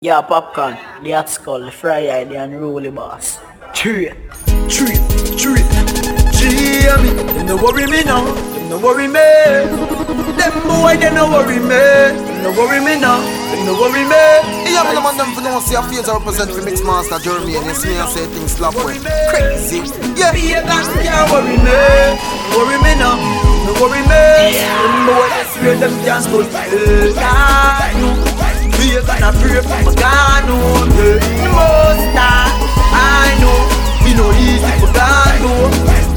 Yeah, popcorn, the hot skull, the fry eye, the unruly boss. Tree, tree, tree. Jamie, them no worry me now, them no worry me. Them boy, they no worry me, them no worry me now, them no worry me. Yeah, man, man, them for no see a face I represent for Mixmaster Jermaine, and you see me I say things slap way crazy. Yeah, be a guy, can't worry me, worry me now, no worry me. Them boy, they swear them can't go. Yeah, Pray gonna pray for my God, no. The most I know We know easy for God, no.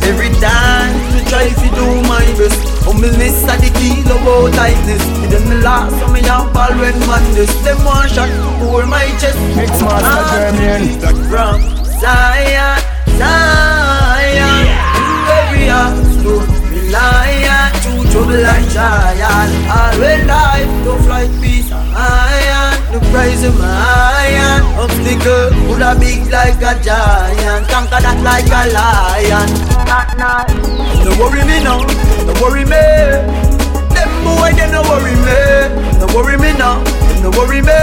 Every time me try to do my best. Oh, Humbleness are the key to about tightness. Me done me last so me have ball when madness. Them one shot over my chest. Mixmaster ah, Jermaine From Zion, Zion. Every heart be lion. True trouble and giant Always life, don't fly peace iron The price of my iron Obstacle would a big like a giant. Conquer that like a lion. Don't worry me now, don't worry me. Them boy they don't worry me. Don't worry me now, don't worry me.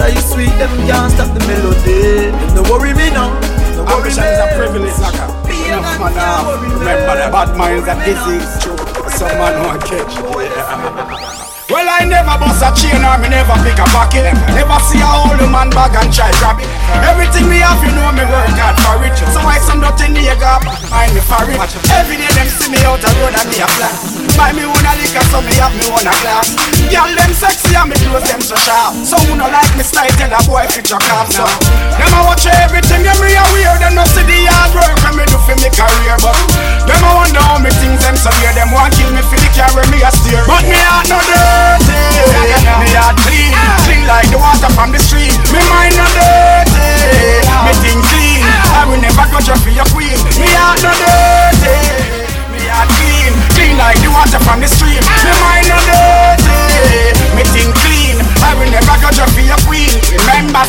Like sweet them can't stop the melody. Don't worry me now, don't worry me. Ambition is a privilege like a Enough man uh, Remember the bad minds a disease Some man want catch yeah. Well, I never bust a chain or me never pick a pocket. Never see a old man bag and try grab it. Everything me have, you know me work hard for it. So I some dirty nigga behind me for it. Every day them see me out the road and me a flat. Buy me one a liquor so me have me one a glass. Girl them sexy and me clothes them so sharp. So who no like me style tell a boy fit your calf so. Them a watch everything them me a wear. Them no see the hard work when me do for me career. But them a wonder how me things them so weird. Them want kill me for the carry me a steer. But me heart no there dirty. Me clean, clean like the water from the stream. Me mind dirty, me think clean. I will never go queen. Me dirty. Me clean, clean like the water from the stream. Me mind dirty, me think clean. I will never go queen. Remember.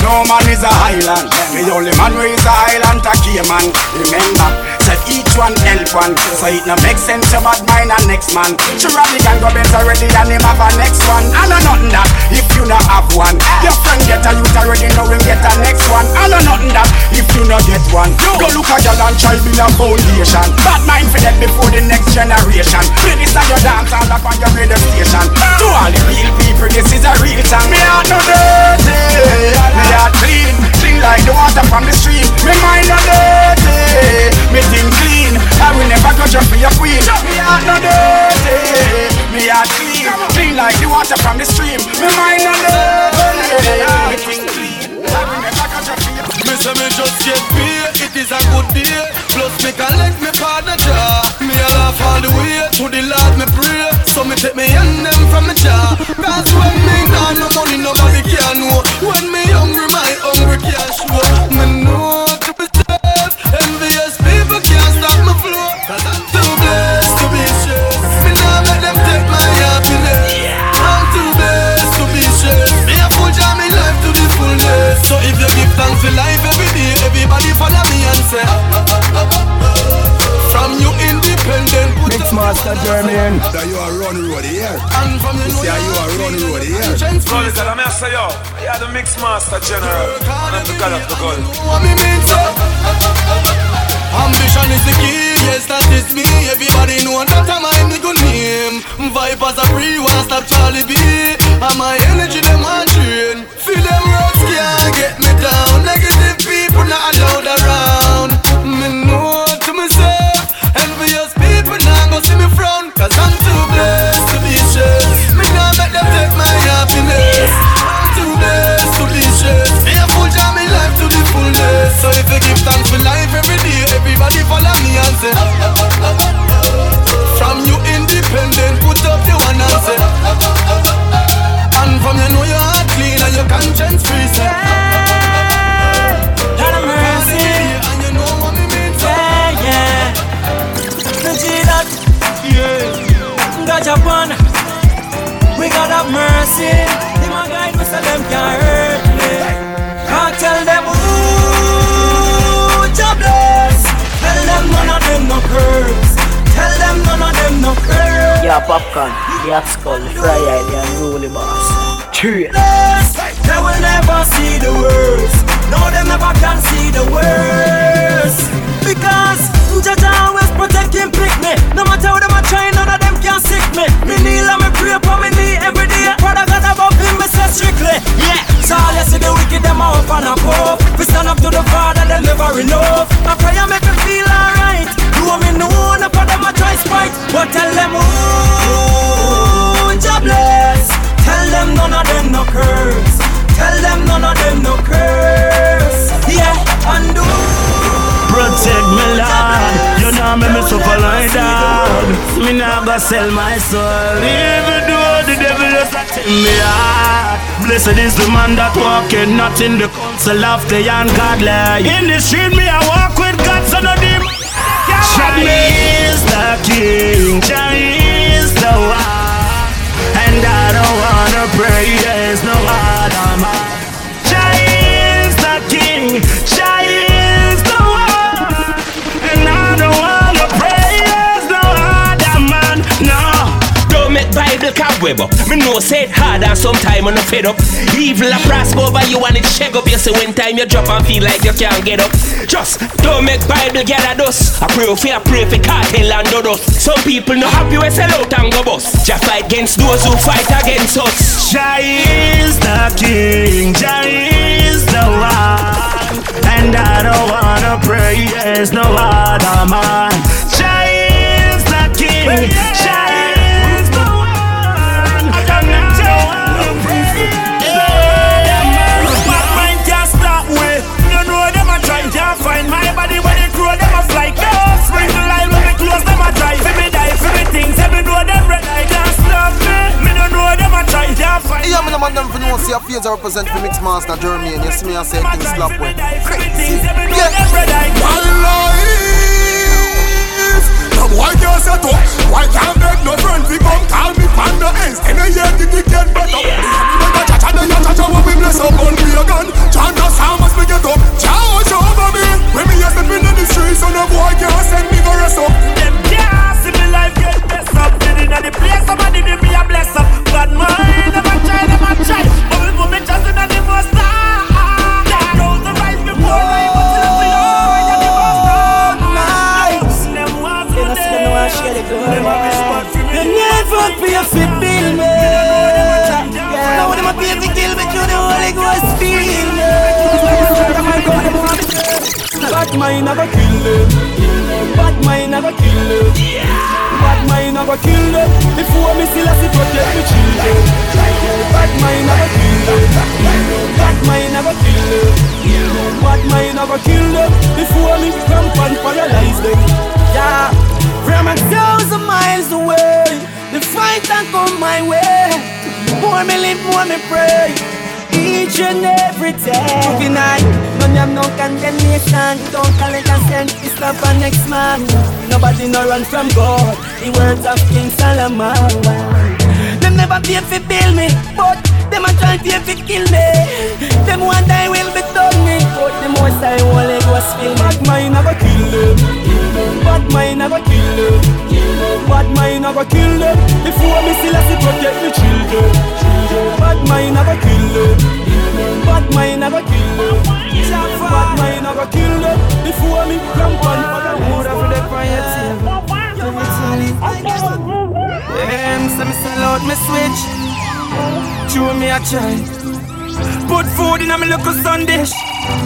No man is a island. The only man who is a island, a man. Remember, said each one help one. So it no make sense your bad mind and next man. Surely can go better already and him have a next one. I know nothing that if you not have one. Your friend get a youth already know him get a next one. I know nothing that if you not get one. Go look at your and try build a foundation. Bad mind for that before the next generation. Play this at your dance all up on your radio station. To all the real people, this is a real song. Me heart no dirty, me heart clean, clean like the water from the stream. Me mind no dirty, me think clean. I will never go jump for your queen. Me heart no dirty, me heart clean, clean like the water from the stream. Me mind no dirty, me think clean. I will never go jump for your Me say me just get paid, it is a good day. Plus me collect me partner jar. Me a laugh all the way to the Lord me pray. So me take me hand them from me jar. Cause when me put Mixmaster Jermaine That you are run road here. And from you know See how you are run road here. Gun is that I'm say yo. You are the mix master general. And I'm the god of the gun. What me mean so Ambition is the key, yes that is me. Everybody know that I'm my nigga name Vipers are free, one stop Charlie B. And my energy them on train Feel them roads can't get me down. Negative people not allowed around happiness to full life to the So if you give thanks for life every day Everybody follow me and say From mercy. Them a guide me so them can't hurt me. Can't tell them ooh, jobless. Tell them none of them no curves. Tell them none of them no curves. Yeah, popcorn, hot skull, fry the unruly boss. Tree. They will never see the worst. No, they never can see the worst. Because Jaja always protect him, pick me. No matter what them are trying, none of them can sick me. Me kneel and me pray for me knee every day. Brother God above him, me say strictly. Yeah, so all you see the wicked, them are up and above. We stand up to the Father, them never enough. My prayer make me feel alright. You Do me no one, for them I try spite. But tell them who, Jah bless. Tell them none of them no curse. Tell them none of them no curse. Yeah, and do. Protect me, Lord. You know me, me suffer like dog. Me nah go sell my soul. Even though the devil is a tell me hard. Blessed is the man that walketh not in the counsel of the ungodly. In the street, me I walk Bible cobweb up. Me know say it hard and sometime I'm fed up. Evil a prosper over you and it shake up. You say when time you drop and feel like you can't get up. Just don't make Bible gather dust. I pray for I pray for cartel and do dust. Some people no happy we sell out and go bust. Just fight against those who fight against us. Jah is the King, Jah is the one, and I don't wanna praise no other man. Jah is the King, Jah find my body when it grow them a fly. No, spring the line when me close them a try. Fi me die, fi me things, every know them red eye can't stop me. Me no know them a try, can't find. Yeah, me no man them for know see a face I represent for Mix Master Jermaine and you see me I say things slap way. Crazy. Yeah. No boy can't set up Why can't beg no friend fi come call me pan the ends And I hear the dick get better When the cha-cha the cha-cha when we bless up on me again Chant the psalm as me get up Mind never kill them. Bad mind never kill them. Before me on other mood of the Them say me sell out me switch. Chew me a try. Put food in a me little sun dish.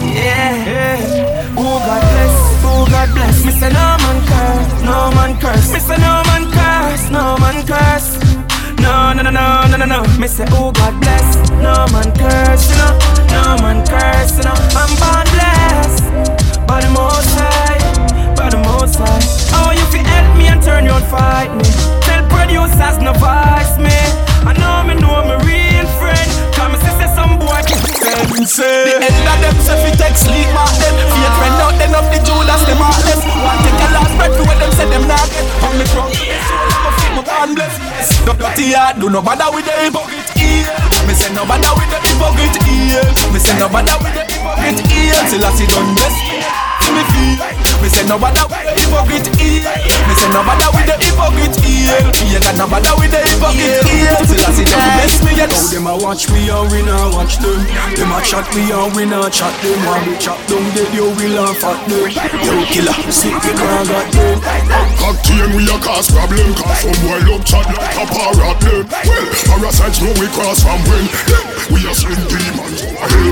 Yeah. Oh God bless, oh God bless. Me say no man curse, no man curse. Me say no man curse, no man curse. No, no, no, no, no, no, no. Me say oh God bless, no man curse, you know. No man curse, you know. I'm born blessed by the Most High, by the Most High. Oh, you fi help me and turn you and fight me. Tell producers no vice me. I know me know me real friend. Come see say some boy Them say The end of them say fi take sleep mark them Fear friend out them of the Judas them heartless One take a last breath to what them say them not get On me from my born blessed yes. No dirty heart do no bother with the hypocrite ear Me say no bother with the hypocrite ear Me say no bother with the hypocrite ear Till I see done best me feel Me say say no bother with the hypocrite ear. Me say no bother with the hypocrite ear. Me ain't got no bother with the hypocrite ear. Till I see them bless me and now oh, them a watch me and we not watch them. Them a chat me and we not chat them. When we chop down dead, you will laugh at them. Yo killer, sick we can't got them. Cocktail we a cause problem Cause some boy love chat like a parrot them Well, parasites know we cross from when We a sling demons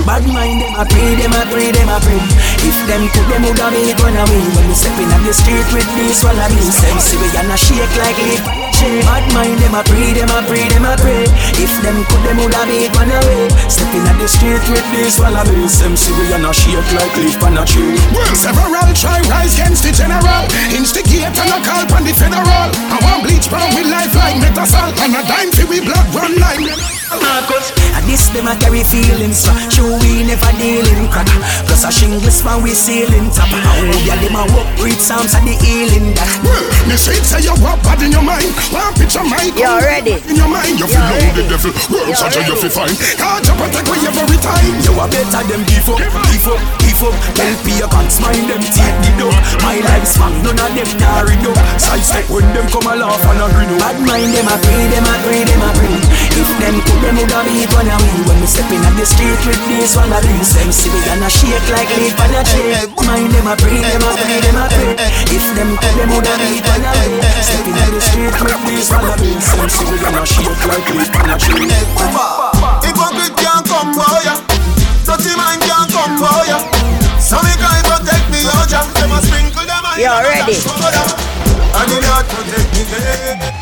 Bad mind them a pray, them a pray, them a pray If them could them would have made one away When we step in on the street with this wallabies Them see we gonna shake like leaf Bad mind them a pray, them a pray, them a pray If them could them would have made one away. Step in on the street with this wallabies Them see we gonna shake like leaf on a tree. Well, several try rise against the general. Instigate and a call on the federal. I want bleach brown with life like metasol And a dime for we blood run line Marcus. And this them a carry feelings so True we never deal in crack. Plus a shingles man we sailing top. And we a them a walk read psalms and the healing that Well, me say it say you walk bad in your mind. One picture mic You're ready? In your mind. You feel low the devil. Well, such a you feel fine. Can't you protect me every time. You a better them beef up, beef up, beef up Help me you can't smile them teeth the dog My life's fun, none of them nah read up Side step when them come a laugh and a grin up Bad mind them a pray, them a pray, them a pray. If them could them would have beat one of me When we step in on the street with these one of these Them see we gonna shake like leaf on a tree. Mind them a pray, them a pray, them a pray If them could them would have beat one of me Step in on the street with these one of these Them see we gonna shake like leaf on a tree. Hypocrite can't come boy ya Dirty mind can't come boy ya. So me cry protect me oh Jah Them a sprinkle them You ready? And the Lord protect me dead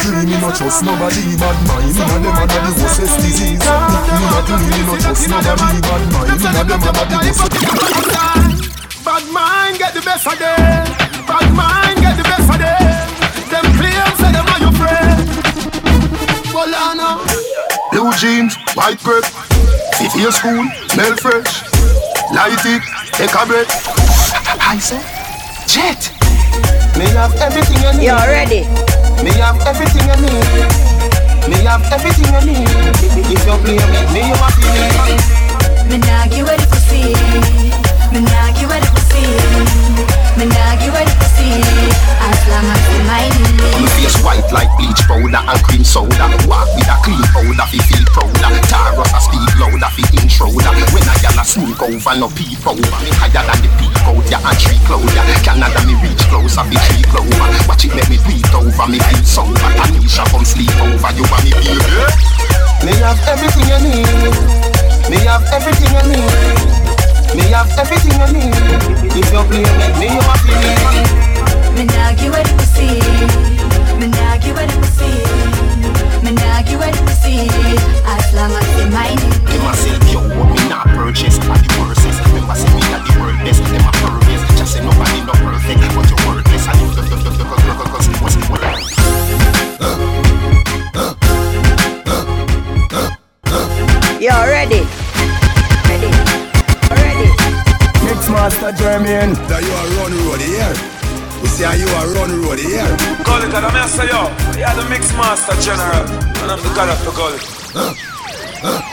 clean, me not trust nobody Bad mind, not them a the worstest disease Me not clean, me not trust nobody Bad mind, not them a the worstest Bad mind get the best of them. Bad mind get the best of them. Them claims say them are your friend. Well, I. Blue jeans, white bread Fit your school, smell fresh Light it, take a breath I say, jet Me have everything you need You're ready? Me have everything you need Me have everything you need If you play me, me you happy me Me nah get ready to see. Me nah get ready to see. Me get ready to see. As long as you mind My me. face white like bleach powder and cream soda. Walk with a clean powder fi feel prouder. Taros a speak louder fi intruder. When a gal a sneak over no peep over. Me higher than the peak out ya and tree cloud ya Canada me reach closer fi tree clover. Watch it make me breathe over me feel sober. Tanisha come sleep over you and me baby Me have everything you need. Me have everything you need Me have everything you need If you play me, me you happy me Me nah get ready to see. Me nah get ready to see. Me nah get ready to see. As long as you mind me. Them a sell pure, Master Jermaine. That you are run road here. We see how you are run road here. Call it, and I'm say yo, you are the mix master general, and I'm the god of the gully.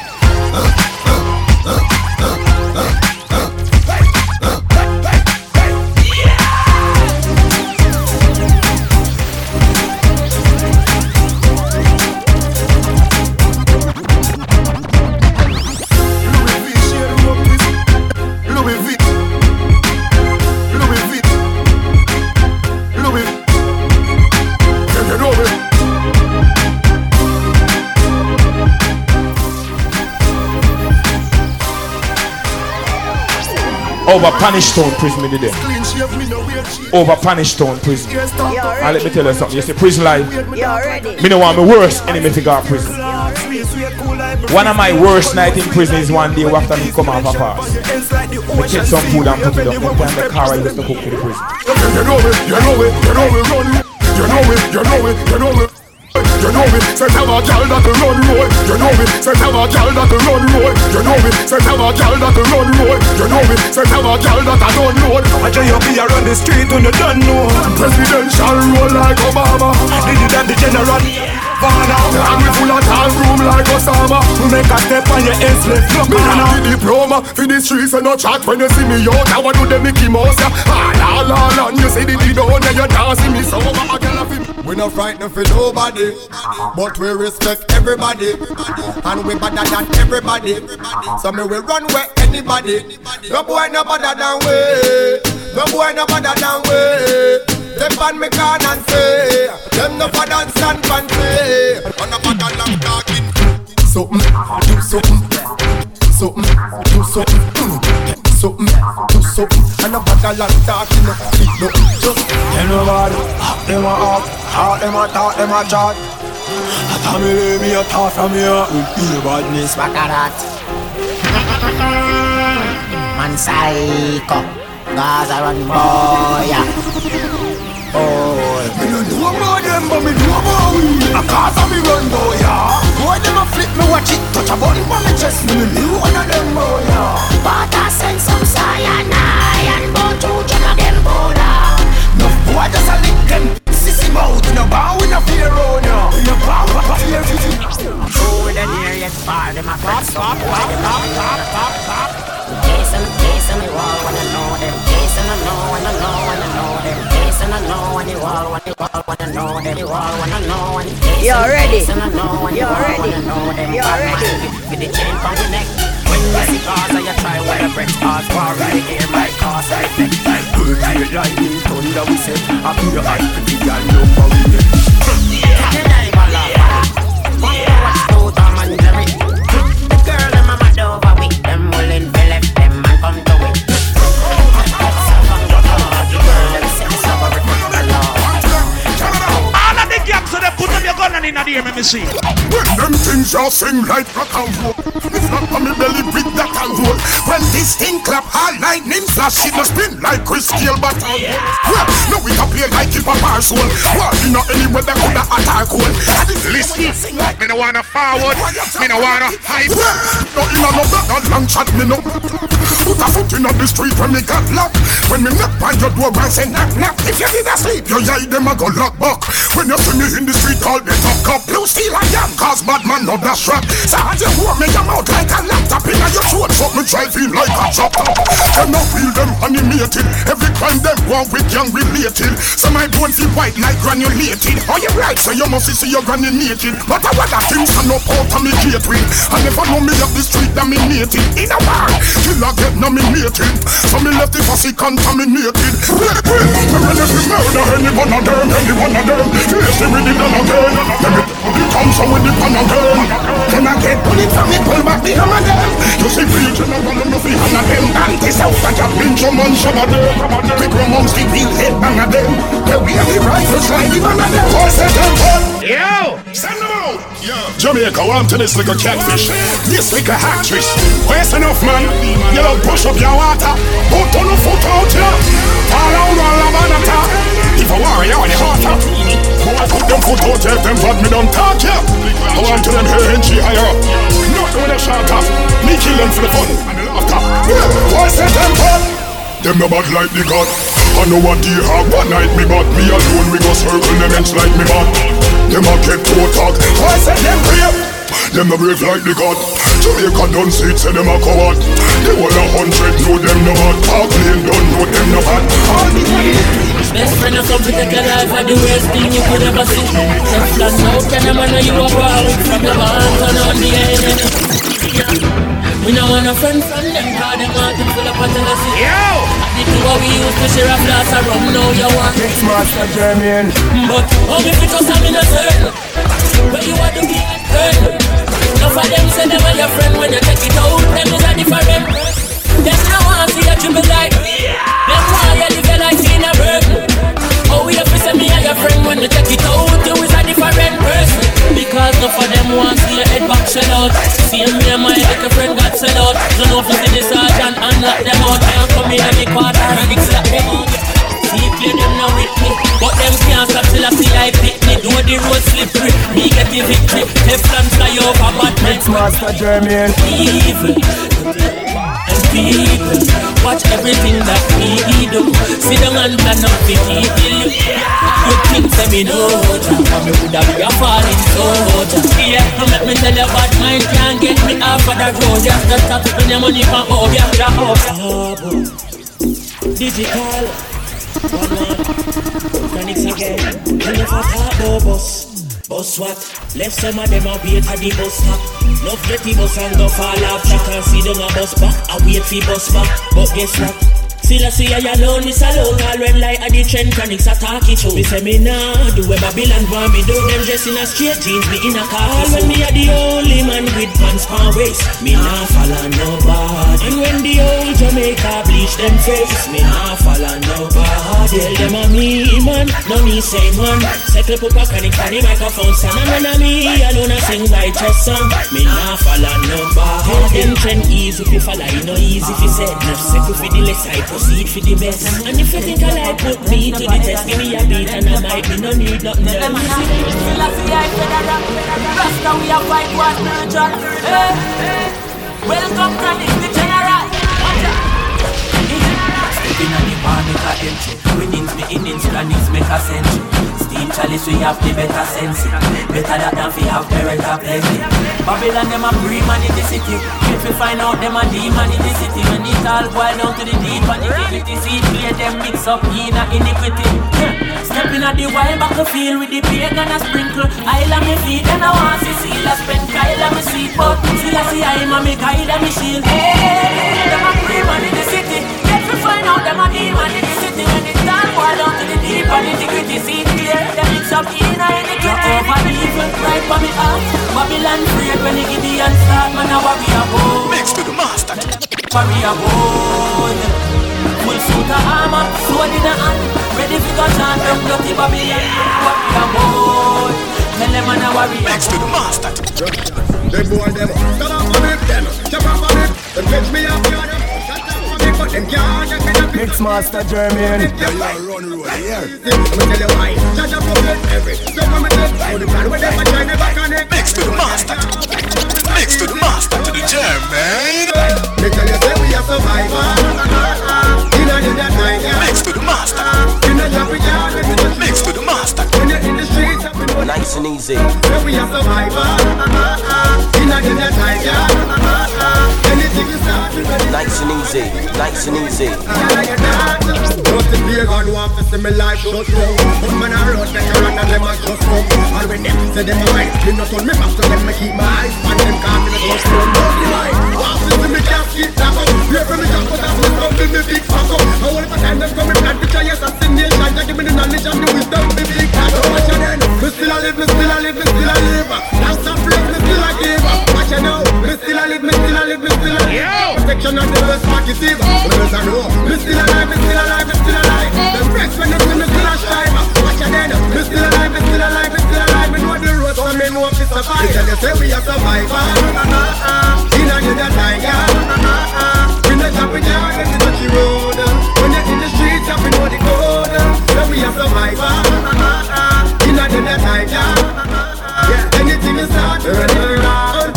Over Spanish Town prison me today. Clean shave, me no wear cheap. Over Spanish Town prison. Can't You And let me tell you something. You see, prison life. You ready? Me no want my worst enemy to go to prison. Sweet, sweet, cool like One of my worst night in prison is one day after me come off a pass. It's like Me take some food and put it up. Me put in the car and used to cook for the prison. You know me, you know me, you know me, run. You know me, you know me, you know me. You know me, say have a gal that will run road. You know me, say have a gal that will run road. You know me, say have a gal that will run road. You know me, say have a gal that I don't know. I tell you, be around the street when you don't know. Presidential roll like Obama. Did you than the general? Vanna. And we full of tall room like Osama. We make a step on your head slip. Look, me and a diploma for the streets and no chat when you see me out. I want to the Mickey Mouse. Ah, la la la. You see the video and you see me sober. We not frightened for nobody, but we respect everybody, and we better than everybody. So me we run where anybody. No boy no better than we. No boy no better than we. Step on me can and say Them no for dance and fancy On a bag of long talking Something, do something Something, do something Something, do something. And a bag of long talking No, no, just Tell nobody Them a up. Talk them a talk them a chat. I tell me leave me a talk from here. With the badness. Back at that Man psycho. Gaza run boy yeah. Oh, me no know but me about we. A cause of me run, boy, yeah. Boy, them a flip me, watch it, touch a button for me chest. Me no know one of them, boy, yeah. But I send some cyanide and bone to check them border. No boy just a lick them sissy mouth. No bow, we oh, no fear on ya. No bow, no fear. Oh, we the near yet far. Them a pop, pop, pop, pop, pop. You all you wanna know them. You all wanna know when you ready. And I you all ready. wanna know them. You ready. With the chain from the neck. When you see cars you try with a break cars for right here my cause I effect. Like lightning thunder we say. I feel your eye pretty girl number we get. Yeah, never laugh. Watch out, Tom and Jerry. The girl and mama over with them willing to left them and come to it. Put up your gun and in the ear, let me see. When them things all sing like rock and roll It's not on me belly with that and roll When this thing clap all lightning flash It must spin like Chris Scale battle Well, no we can play like keep a soul Well, you know any weather could attack one. And this listen, like Me no wanna forward, me no wanna hype. No in a no that long chat me no. Put a foot in on the street when me got locked. When me knock by your door and say knock knock. If you did asleep, your eye them a go lock back When you see me in the street call me top cup. Blue steel I am, cause bad man no dash rap. So as you want me your mouth like a laptop In your throat, fuck me driving like a chop top Them no feel them animated. Every crime them want with gang related. So my bones feel white like granulated. Oh you right, so you must see your granny naked But I want that things and no out of me gateway. I never know me up the street dominated. In a war, killer get nominated. So me left the fussy contaminated. Me ready to murder any one of them Any one of them, face me with the gun again Me the come so with the gun again Then I get bullet from me, pull back the hammer them You see preaching a one of the hammer them Anti-self, I just been some man some of them Big amongst the real head bang of them They wear the rifles like the one of them Force it them Yo! Send them out! Jamaica, want to this a catfish This a actress Where's enough man? You don't push up your water Put on the foot out ya Fall out on la banata If a warrior on the up Boy, put them foot out ya Them bad me don't talk ya I want to them here and she higher Not doing a shot up. Me kill them for the fun and the laughter. Why set them fun? Them no bad like the God. I know what they have one night me but Me alone we go circle them ends like me bad. Them a get to talk Why say them brave? Them no brave like the God. Jamaica done see it say them a coward. They were a hundred know them no bad. Park Lane don't know them no bad. All the Best friend of something take a life are the worst thing you could ever see. Teflon now can a man know you a power From your hand turn on the enemy we no want a friend from them, cause them want to full up a jealousy. Yo! The two of we used to share a glass of rum, now you want. It's Master Jermaine. But, oh, if it just I'm in a circle Where you are the being girl Enough of them say them are your friend. When you take it out, them is a different. Them no want to see a triple like. Them want friend When you take it out, you is a different person. Because enough of them want see your head back shell out. See me and my little friend got sell out. Don't know if you see the sergeant and knock them out Can't come here and me quarter and it's like them out. See play them now with me. But them can't stop till I see I pick me. Do the road slippery Me get the victory. Teflon fly over but It's Master Jermaine. Evil people watch everything that me do. Sit down and plan up to kill you. You think say me know, but me woulda be a falling soldier. Yeah, let me tell you, bad mind can't get me off of the road. Yeah, just stop putting your money for over, yeah, over. Digital. One man. Again. You never talk about bus. Bus what? Left some of them a wait at the bus stop. Get the bus and go fall off. She can't see them a bus back. I wait for bus back. But guess what? Still I see I alone, it's alone All red light at the trend chronics attack it show Me say me nah, do where Babylon want me do Them dress in a straight jeans, me in a car. When me a the only man with pants pan waist Me nah follow nobody. And when the old Jamaica bleach them face Me nah follow nobody. Tell them a me man, no me say man. Settle up a canic on the microphone stand And then a me alone a sing righteous song. Me nah follow nobody. Tell Them trend easy if you follow, you know easy if you say Enough settle for the less I proceed for the best. And if you think I like put me to the test, give me a beat and I might be no need nothing else. Rasta we have fight war spiritual Hey, hey Welcome Chronic the Stepping on the bar make a entry Winnings me innings, chronics make a century Steam chalice we have the better sense. Better that than we have parent a plenty. Babylon them a free man in the city. If we find out them a demon in the city When it all boil down to the deep and the dignity. See clear them mix up in a iniquity. Stepping at the wild battlefield with the pagan a sprinkle. Isle of me feet then I want to see I spend. Kyle of me seat But still I see I'm a me guide and me shield. Hey, them a free man in the city find out them a demon in the city When it all boil down to the deep and the dignity See clear them mix up in a iniquity Over the evil right for me out Babylon afraid when the Gideon start Man a warrior boy Mix to the master. Warrior boy Full suit of armor, sword in the hand. Ready for go chant up dirty Babylon. Warrior boy Tell them man a warrior Mix to the master. Them boy them Stand up for me, them. Jump up for me. Them catch me Mix Master Jermaine. Yeah, you run road here I'ma tell you why. Shut up for every So come and take For the plan with them try never connect Mix to the master. Mix to the master To the Jermaine Me tell you say we are survivors. In a day that Mix to the master. In a job we can't let me touch Mix to the master. When you're in Nice and easy. We are survivors In a day that night, yeah Anything you start, Nice and easy. Nice and easy. Beer God want to see me life shut down But man I run that and them a just come And when them say them a right Me not turn me back to them me keep my eyes on them Cause me not just run down the line Want to see me can't keep that up Pray for me just put up me stuff in me big fuck up And all the time them coming plan to try assassination Just give me the knowledge and the wisdom me big cat Watch your then Me still a live, me still a live, me still a live Dance and praise, me still a give Watch you now Me still a live, me still a live, me still a live Protection of the best market receiver Brothers I know Me still alive, me still alive, me still alive Them fresh when them see me still a strive Watch your then Me still alive, me still alive, me still alive Me know the road so me know if it's a fight tell you say we a survivor In a that night, yeah We not jumping down in the touchy road When you're in the streets, you know the code Say we a survivor In a day that night, yeah. Yeah, anything is hard to run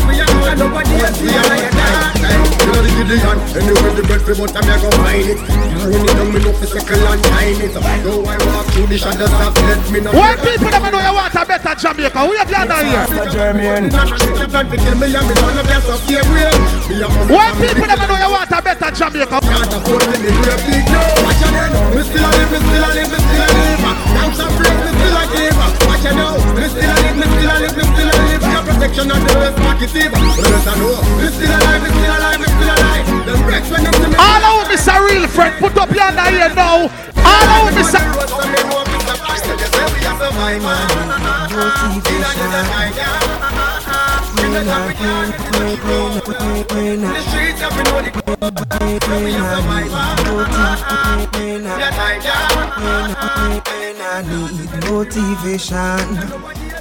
We are and nobody else, we are like that. You know the Gideon, anyway the bread for but I'm go find it. Run it down, me know fi circle and time it. Though I walk through the shadows of death, me know What people never know you want a better Jamaica? Who you plan here? What people never know you want a better Jamaica? Can't afford me, me do big no Watch your me still a live, me still a live, me still a live. Thanks and praise, me still a give Watch you now, me still a live, me still a live, me still a live Your protection of the best market saver Brothers I know, me still alive, me still alive, me still alive Them breaks when them see me. All out Mr. Real Friend, put up your hand here now. All out Mr. I need motivation.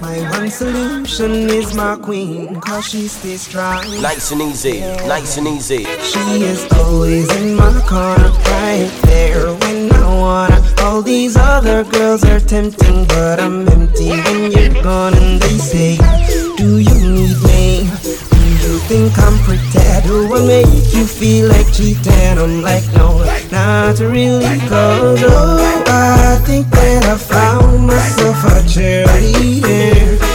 My one solution is my queen, cause she stays strong. Nice and easy. Nice and easy. She is always in my corner, right there when I wanna. All these other girls are tempting, but I'm empty when you're gone. And they say, Do you think I'm pretty? Do I make you feel like cheating? I'm like, no, not really. Cause oh, I think that I found myself a cheerleader.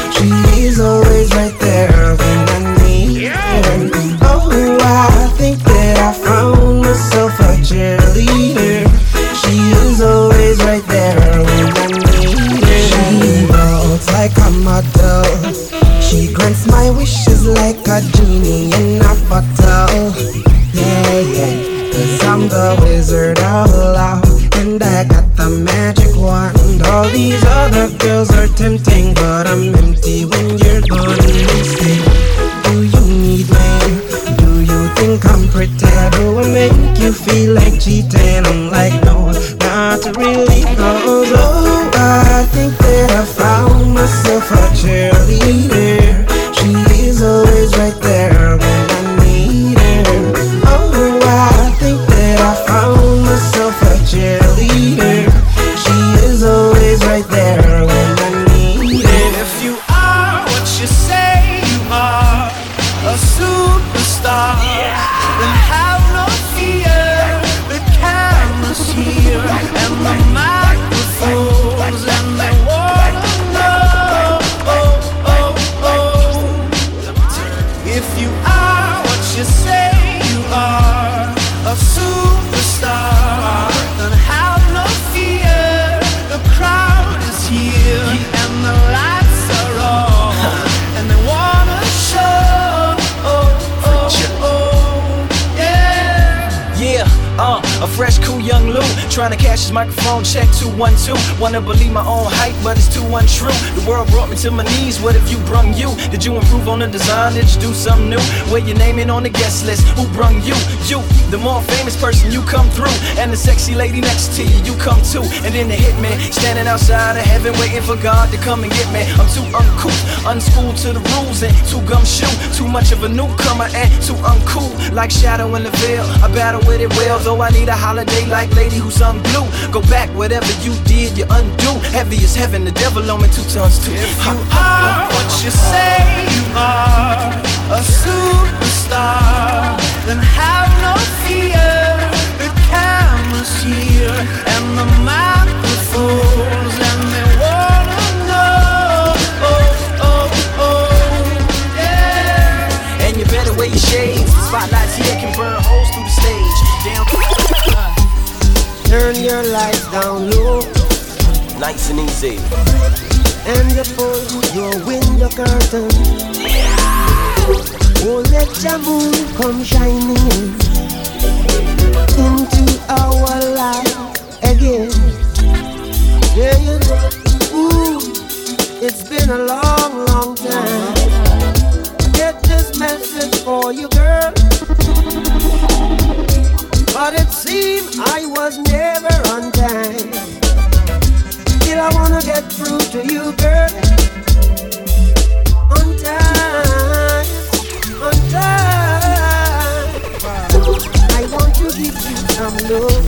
Trying to cash his microphone check 212. Wanna believe my own hype, but it's too untrue. The world brought me to my knees. What if you brung you? Did you improve on the design? Did you do something new? Where your name in on the guest list? Who brung you? You, the more famous person you come through, and the sexy lady next to you, you come too. And then the hitman standing outside of heaven, waiting for God to come and get me. I'm too uncouth, unschooled to the rules, and too gumshoe. Too much of a newcomer and too uncool, like shadow in the veil. I battle with it well, though I need a holiday like lady who's on blue. Go back, whatever you did, you undo. Heavy as heaven, the devil on me two tons too. If you are what you say you are, a superstar, then have no fear. The camera's here and the microphones, and they wanna know. Oh, oh, oh, yeah. And you better wear your shades. The spotlights here can burn holes through the stage. Turn your lights down low Nice and easy. and you pull your window curtain. Oh, let your moon come shining in into our life again. Yeah, you know, ooh, it's been a long, long to you, girl. On time, on time. I want to give you some love.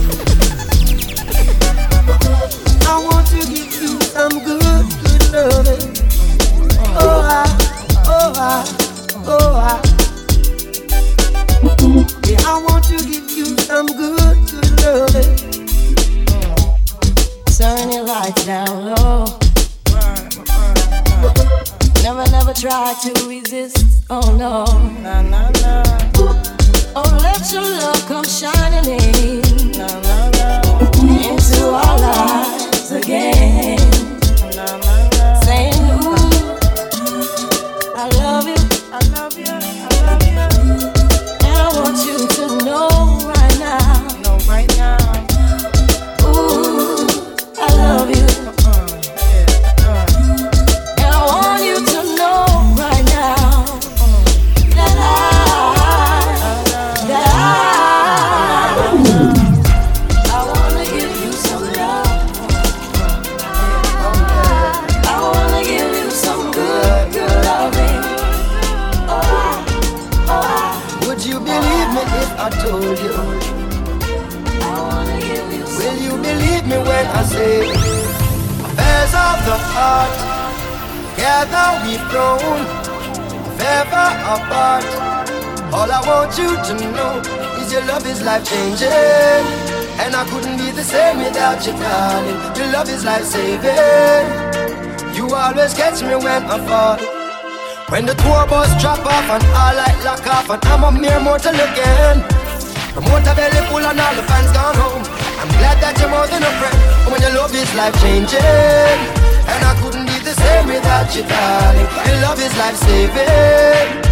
To resist. Oh no. Nah, nah, nah. Oh, let your love come shining in want you to know is your love is life changing. And I couldn't be the same without you, darling. Your love is life saving. You always catch me when I fall. When the tour bus drop off and all light lock off and I'm a mere mortal again. The motor belly full and all the fans gone home. I'm glad that you're more than a friend. When your love is life changing. And I couldn't be the same without you, darling. Your love is life saving.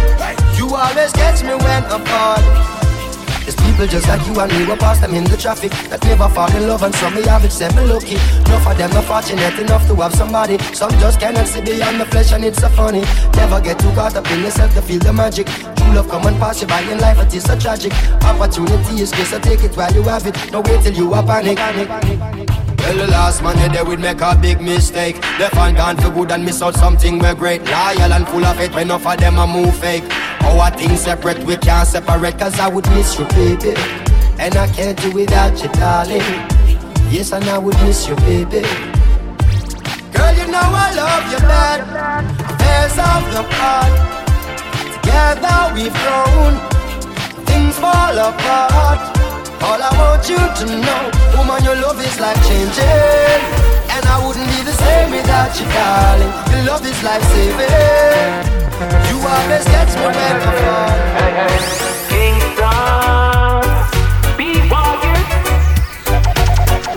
You always catch me when I'm falling. There's people just like you and me, we pass them in the traffic that never fall in love, and some me have it, say me lucky. Enough of them not fortunate enough to have somebody. Some just cannot see beyond the flesh, and it's so funny. Never get too caught up in yourself to feel the magic. True love come and pass you by in life, it is so tragic. Opportunity is good, so take it while you have it. Don't wait till you are panic. Well, the last man they would make a big mistake. They find gone for good and miss out something we're great. Loyal and full of it, when enough of them a move fake. Our things separate, we can't separate, cause I would miss you, baby. And I can't do without you, darling. Yes, and I would miss you, baby. Girl, you know I love you bad. Affairs of the heart. Together we've grown. Things fall apart. All I want you to know, woman, your love is life changing. And I wouldn't be the same without you, darling. Your love is life saving. You always catch me when I fall. Kingston, be warriors.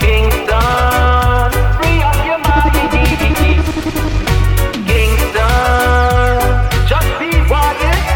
Kingston, free up your mind. Kingston, just be warriors.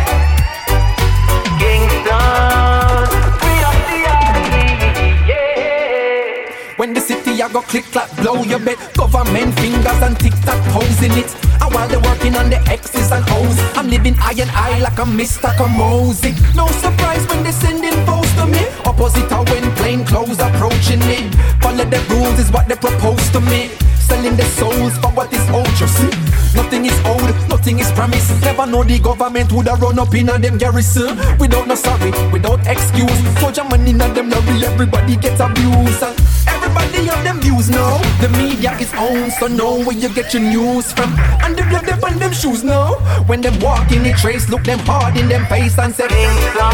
Kingston, free up the eye. Yeah. When the city I go click clack blow your bed Government fingers and tic tac toes in it while they're working on the X's and O's. I'm living eye and eye like a Mr. Kamoze No surprise when they're sending foes to me. Opposite of when plain clothes approaching me. Follow the rules is what they propose to me. Selling their souls for what is owed, you see. Nothing is owed, nothing is promised. Never know the government would have run up in a them garrison. Without no sorry, without excuse. Soldier money in them lorry, everybody gets abused Everybody have them views now The media is on, so know where you get your news from And the blood up on them shoes now When them walk in the trace, look them hard in them face and say Kingston,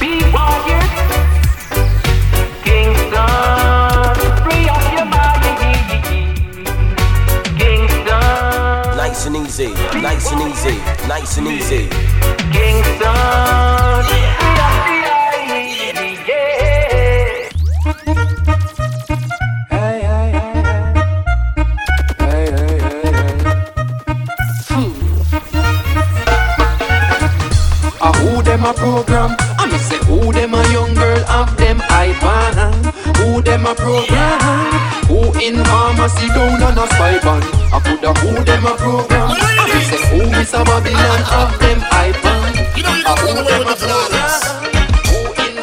be warriors. Kingston, free up your mind. Kingston, Nice and easy, nice and easy, nice and easy. Kingston, free up a program? I me say who them a young girl have them iPad Who them a program? Who in pharmacy down on a spy ban? I put a who them a program? I me say who Miss a Babylon have them iPad who them a program? Who in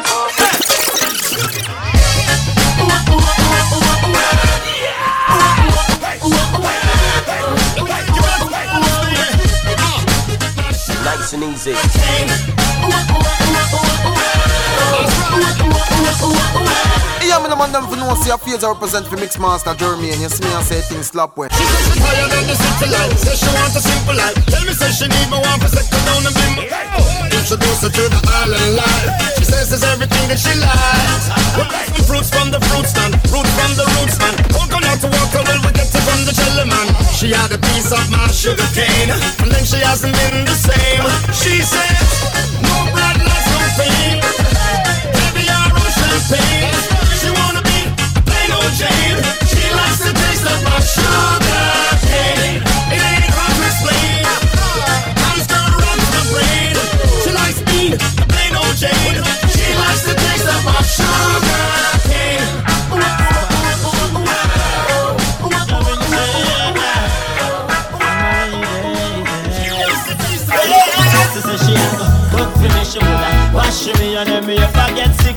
Nice and easy. Yeah, me the man them for know see a face I represent for Mix Master Jermaine. You see me and say things slap way. Higher than the city light. Say she want a simple life. Tell me say she need me one for second down and be my Introduce her to the island life. She says it's everything that she likes. We're some fruits from the fruit stand, fruit from the roots man. Coconut to walk well we get it from the jelly man. She had a piece of my sugar cane, and then she hasn't been the same. She says no champagne. She wanna be plain old Jane. She likes the taste of my sugar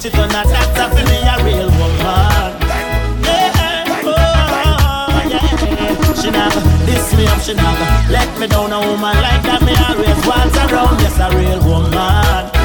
she turn a doctor for me, a real woman. Yeah, oh, yeah. She go diss me up, she go let me down. A woman like that, me always want around. Yes, a real woman.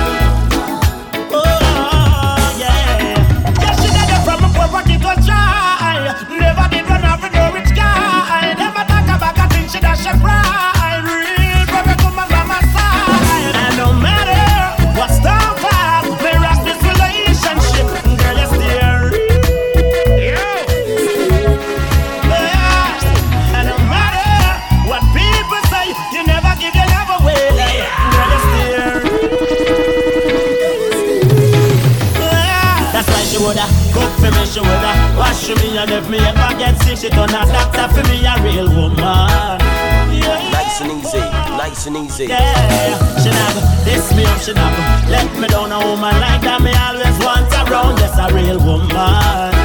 And if me ever get sick, she turn a doctor for me a real woman. Nice and easy, nice and easy. Yeah, she never this me up, she never let me down. A woman like that me always want around. That's a real woman.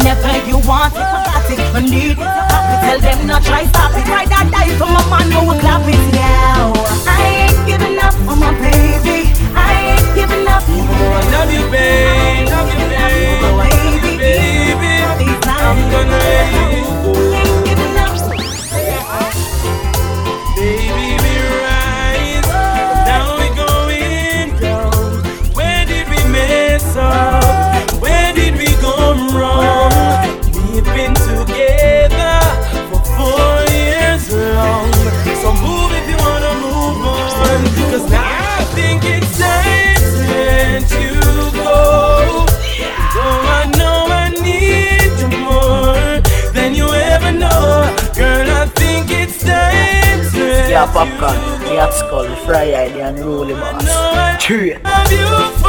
Whenever you want it, I got it. When need it, I got it. Tell them not try. popcorn. They have skull, fry and roll the boss. Cheers.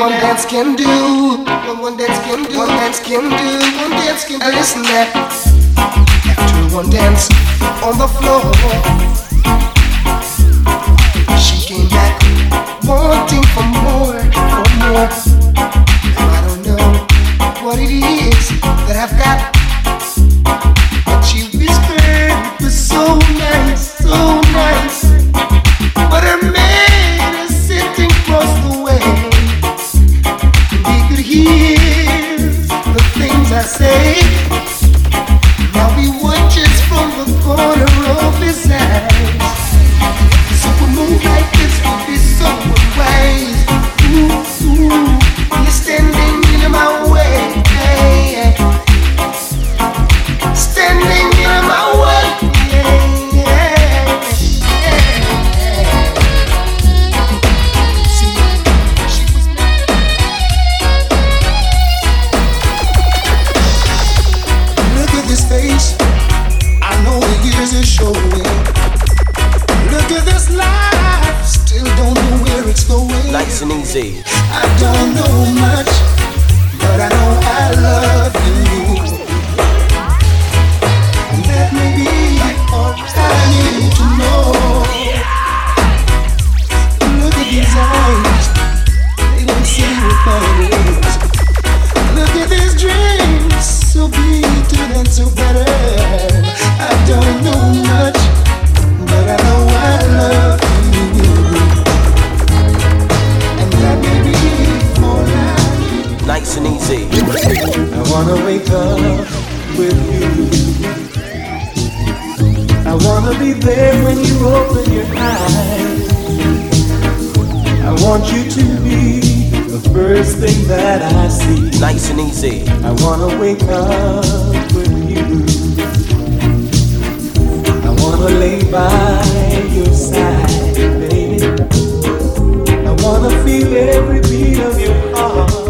one dance can do. One dance can do. One dance can do. One dance can do. And listen that. After one dance on the floor, she came back wanting for more, for more. Now I don't know what it is that I've got. want you to be the first thing that I see. Nice and easy. I wanna wake up with you. I wanna lay by your side, baby. I wanna feel every beat of your heart.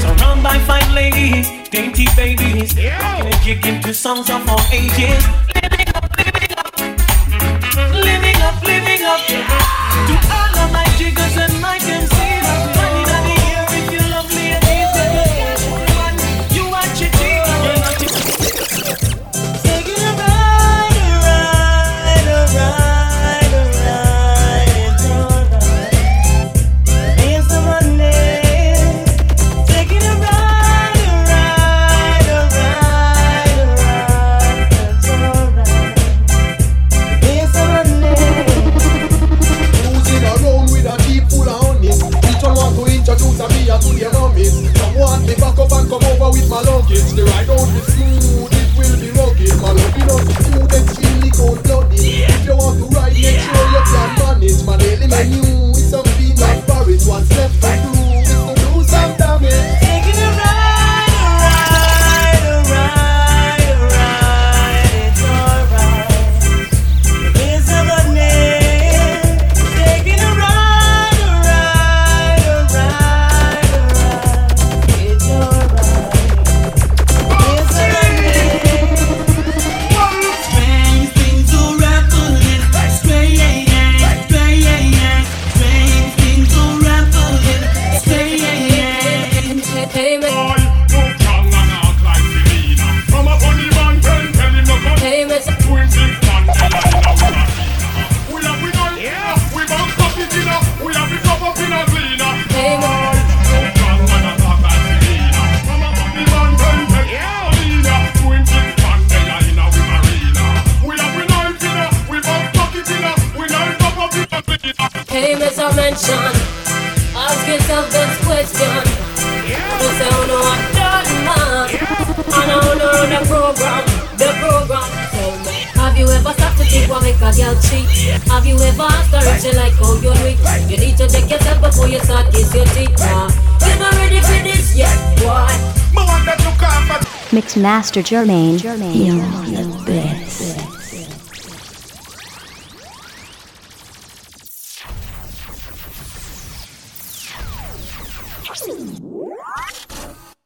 Surrounded by fine ladies, dainty babies. Rocking and kicking to songs of all ages. Living up, living up. Living up, living up. To all of my jiggers and my girls. And you. Master Jermaine. You're the